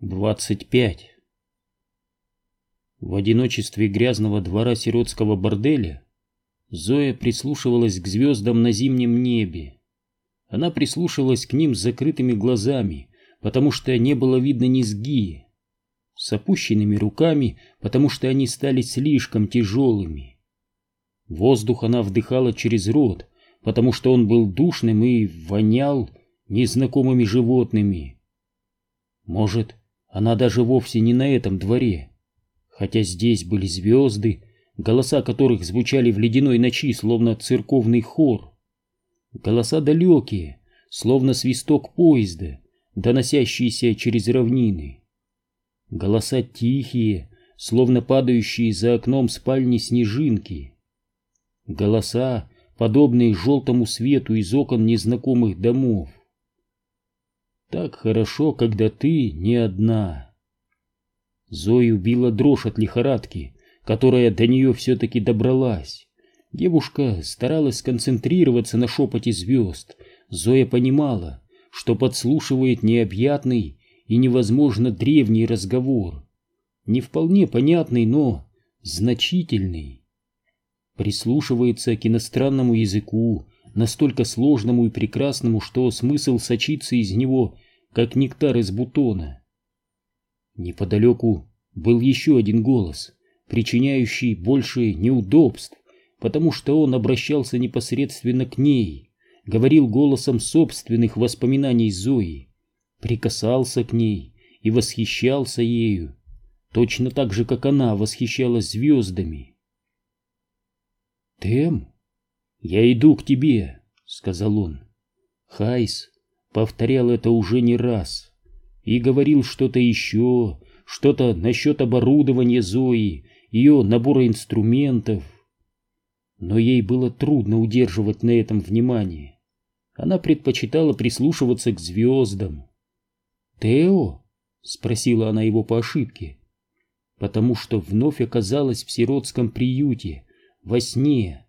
25. В одиночестве грязного двора сиротского борделя Зоя прислушивалась к звездам на зимнем небе. Она прислушивалась к ним с закрытыми глазами, потому что не было видно низги, с опущенными руками, потому что они стали слишком тяжелыми. Воздух она вдыхала через рот, потому что он был душным и вонял незнакомыми животными. Может, она даже вовсе не на этом дворе. Хотя здесь были звезды, голоса которых звучали в ледяной ночи, словно церковный хор. Голоса далекие, словно свисток поезда, доносящийся через равнины. Голоса тихие, словно падающие за окном спальни снежинки. Голоса, подобные желтому свету из окон незнакомых домов. Так хорошо, когда ты не одна. Зою била дрожь от лихорадки, которая до нее все-таки добралась. Девушка старалась сконцентрироваться на шепоте звезд. Зоя понимала, что подслушивает необъятный и невозможно древний разговор. Не вполне понятный, но значительный. Прислушивается к иностранному языку, настолько сложному и прекрасному, что смысл сочится из него, как нектар из бутона. Неподалеку был еще один голос, причиняющий больше неудобств, потому что он обращался непосредственно к ней, говорил голосом собственных воспоминаний Зои, прикасался к ней и восхищался ею, точно так же, как она восхищалась звездами. «Тем?» «Я иду к тебе», — сказал он. Хайс повторял это уже не раз и говорил что-то еще, что-то насчет оборудования Зои, ее набора инструментов. Но ей было трудно удерживать на этом внимание. Она предпочитала прислушиваться к звездам. «Тео?» — спросила она его по ошибке, потому что вновь оказалась в сиротском приюте, во сне.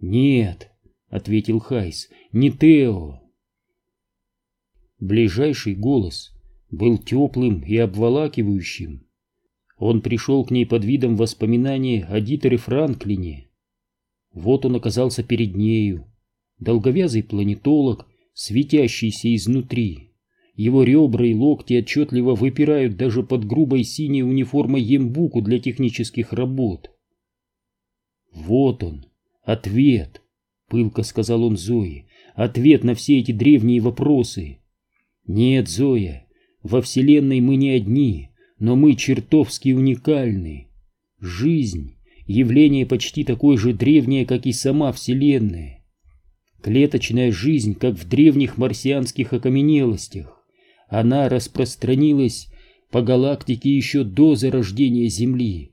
«Нет», — ответил Хайс, — «не Тео». Ближайший голос был теплым и обволакивающим. Он пришел к ней под видом воспоминания о Дитере Франклине. Вот он оказался перед нею, долговязый планетолог, светящийся изнутри. Его ребра и локти отчетливо выпирают даже под грубой синей униформой ембуку для технических работ. Вот он, ответ, пылко сказал он Зое, ответ на все эти древние вопросы. Нет, Зоя, во Вселенной мы не одни, но мы чертовски уникальны. Жизнь — явление почти такое же древнее, как и сама Вселенная. Клеточная жизнь, как в древних марсианских окаменелостях. Она распространилась по галактике еще до зарождения Земли.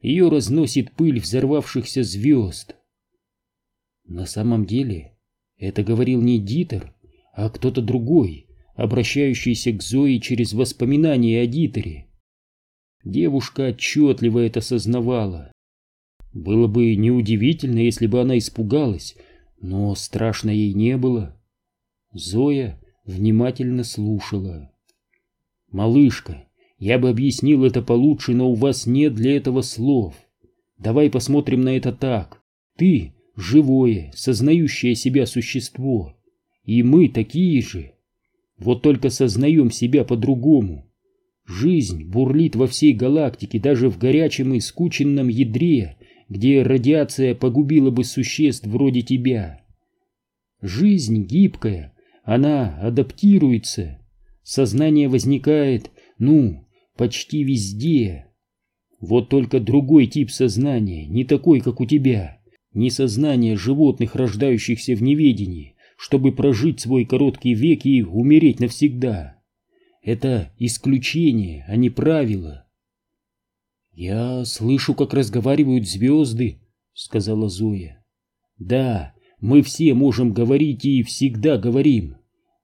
Ее разносит пыль взорвавшихся звезд. На самом деле, это говорил не Дитер, а кто-то другой, обращающийся к Зои через воспоминания о Дитере. Девушка отчетливо это сознавала. Было бы неудивительно, если бы она испугалась, но страшно ей не было. Зоя внимательно слушала. «Малышка, я бы объяснил это получше, но у вас нет для этого слов. Давай посмотрим на это так. Ты — живое, сознающее себя существо, и мы такие же. Вот только сознаем себя по-другому. Жизнь бурлит во всей галактике, даже в горячем и скученном ядре, где радиация погубила бы существ вроде тебя. Жизнь гибкая, она адаптируется. Сознание возникает, ну, почти везде. Вот только другой тип сознания, не такой, как у тебя, не сознание животных, рождающихся в неведении, чтобы прожить свой короткий век и умереть навсегда. Это исключение, а не правило. «Я слышу, как разговаривают звезды», — сказала Зоя. «Да, мы все можем говорить и всегда говорим,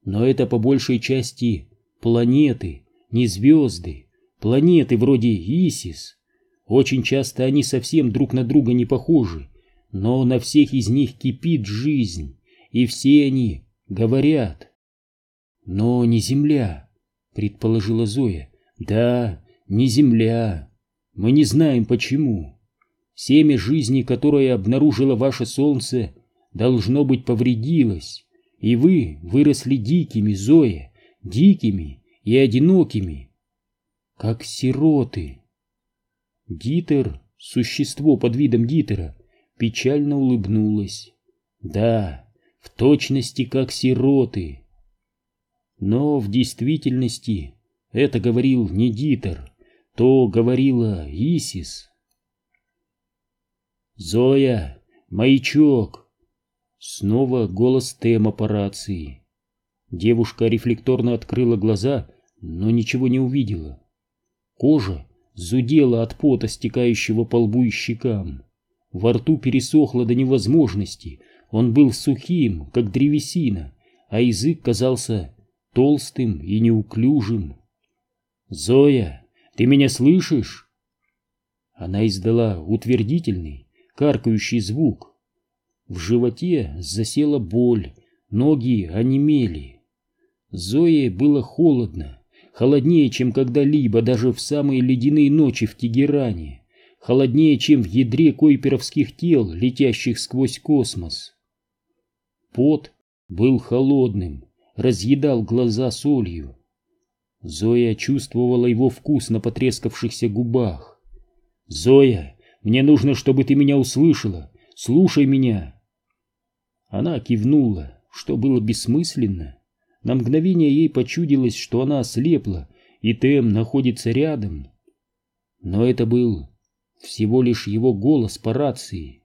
но это по большей части планеты, не звезды, планеты вроде Исис. Очень часто они совсем друг на друга не похожи, но на всех из них кипит жизнь, и все они говорят. Но не Земля, — предположила Зоя. Да, не Земля. Мы не знаем почему. Семя жизни, которое обнаружило ваше солнце, должно быть повредилось, и вы выросли дикими, Зоя, дикими и одинокими, как сироты. Дитер, существо под видом Дитера, печально улыбнулась. Да, в точности как сироты. Но в действительности это говорил не Дитер, то говорила Исис. «Зоя, маячок!» Снова голос Тема по рации. Девушка рефлекторно открыла глаза, но ничего не увидела. Кожа зудела от пота, стекающего по лбу и щекам. Во рту пересохло до невозможности, он был сухим, как древесина, а язык казался толстым и неуклюжим. «Зоя, ты меня слышишь?» Она издала утвердительный, каркающий звук. В животе засела боль, ноги онемели. Зое было холодно, холоднее, чем когда-либо, даже в самые ледяные ночи в Тегеране, холоднее, чем в ядре койперовских тел, летящих сквозь космос. Пот был холодным, разъедал глаза солью. Зоя чувствовала его вкус на потрескавшихся губах. «Зоя, мне нужно, чтобы ты меня услышала. Слушай меня!» Она кивнула, что было бессмысленно. На мгновение ей почудилось, что она ослепла, и Тем находится рядом. Но это был всего лишь его голос по рации.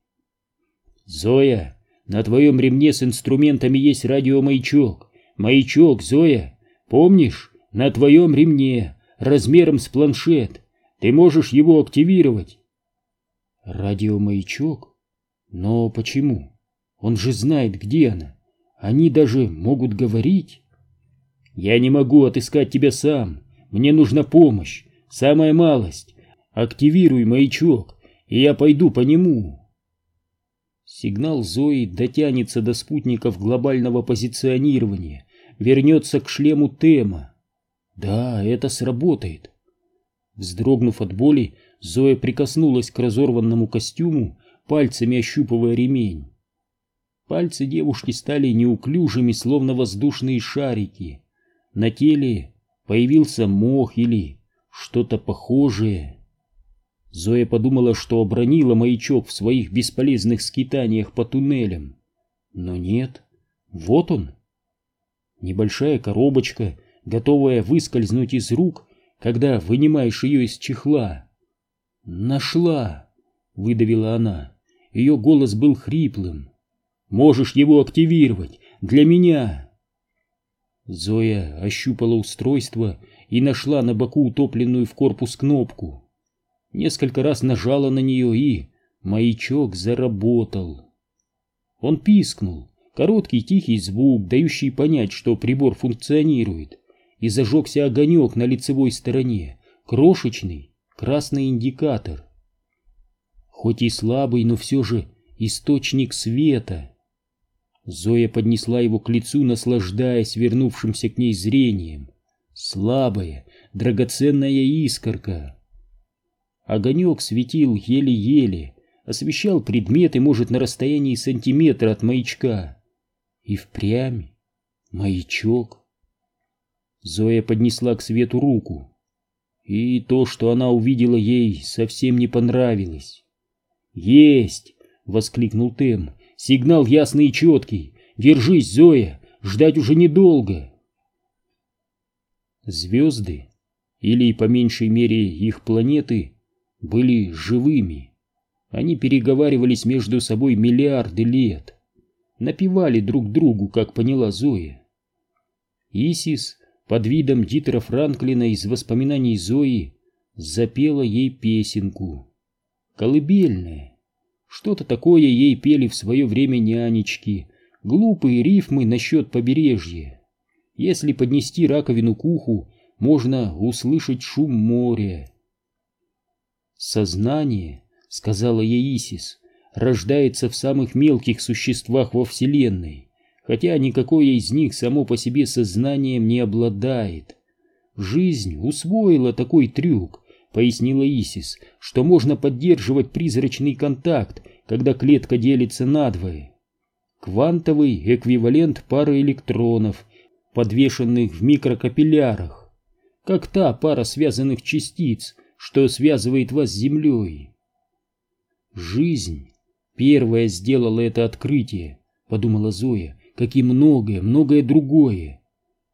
«Зоя, на твоем ремне с инструментами есть радиомаячок. Маячок, Зоя, помнишь? На твоем ремне, размером с планшет. Ты можешь его активировать. Радиомаячок? Но почему? Он же знает, где она. Они даже могут говорить. Я не могу отыскать тебя сам. Мне нужна помощь. Самая малость. Активируй маячок, и я пойду по нему. Сигнал Зои дотянется до спутников глобального позиционирования, вернется к шлему Тема. Да, это сработает. Вздрогнув от боли, Зоя прикоснулась к разорванному костюму, пальцами ощупывая ремень. Пальцы девушки стали неуклюжими, словно воздушные шарики. На теле появился мох или что-то похожее. Зоя подумала, что обронила маячок в своих бесполезных скитаниях по туннелям. Но нет, вот он. Небольшая коробочка готовая выскользнуть из рук, когда вынимаешь ее из чехла. «Нашла!» — выдавила она. Ее голос был хриплым. «Можешь его активировать! Для меня!» Зоя ощупала устройство и нашла на боку утопленную в корпус кнопку. Несколько раз нажала на нее, и маячок заработал. Он пискнул, короткий тихий звук, дающий понять, что прибор функционирует и зажегся огонек на лицевой стороне, крошечный красный индикатор. Хоть и слабый, но все же источник света. Зоя поднесла его к лицу, наслаждаясь вернувшимся к ней зрением. Слабая, драгоценная искорка. Огонек светил еле-еле, освещал предметы, может, на расстоянии сантиметра от маячка. И впрямь маячок. Зоя поднесла к свету руку. И то, что она увидела ей, совсем не понравилось. «Есть!» — воскликнул Тем. «Сигнал ясный и четкий. Держись, Зоя, ждать уже недолго». Звезды, или, по меньшей мере, их планеты, были живыми. Они переговаривались между собой миллиарды лет, напевали друг другу, как поняла Зоя. Исис под видом Дитера Франклина из воспоминаний Зои запела ей песенку. Колыбельная. Что-то такое ей пели в свое время нянечки, глупые рифмы насчет побережья. Если поднести раковину к уху, можно услышать шум моря. «Сознание», — сказала ей Исис, — рождается в самых мелких существах во Вселенной хотя никакое из них само по себе сознанием не обладает. Жизнь усвоила такой трюк, пояснила Исис, что можно поддерживать призрачный контакт, когда клетка делится надвое. Квантовый эквивалент пары электронов, подвешенных в микрокапиллярах, как та пара связанных частиц, что связывает вас с Землей. Жизнь первая сделала это открытие, подумала Зоя, как и многое, многое другое.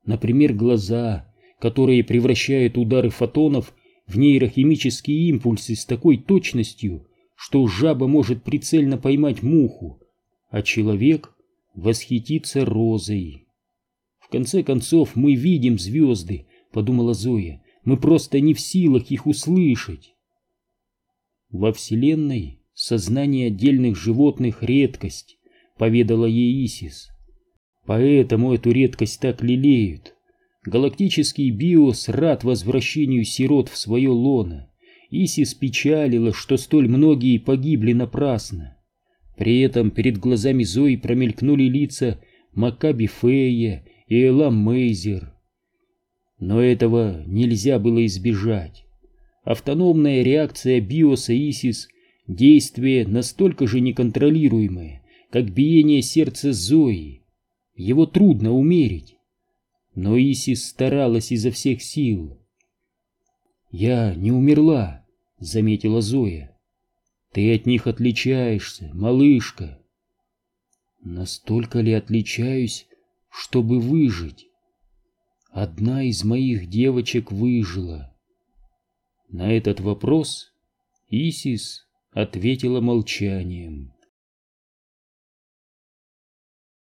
Например, глаза, которые превращают удары фотонов в нейрохимические импульсы с такой точностью, что жаба может прицельно поймать муху, а человек восхитится розой. В конце концов, мы видим звезды, подумала Зоя, мы просто не в силах их услышать. Во Вселенной сознание отдельных животных — редкость, поведала ей Исис. Поэтому эту редкость так лелеют. Галактический биос рад возвращению сирот в свое лоно. Исис печалила, что столь многие погибли напрасно. При этом перед глазами Зои промелькнули лица Макаби Фея и Элам Мейзер. Но этого нельзя было избежать. Автономная реакция биоса Исис — действие настолько же неконтролируемое, как биение сердца Зои. Его трудно умерить. Но Исис старалась изо всех сил. «Я не умерла», — заметила Зоя. «Ты от них отличаешься, малышка». «Настолько ли отличаюсь, чтобы выжить?» «Одна из моих девочек выжила». На этот вопрос Исис ответила молчанием.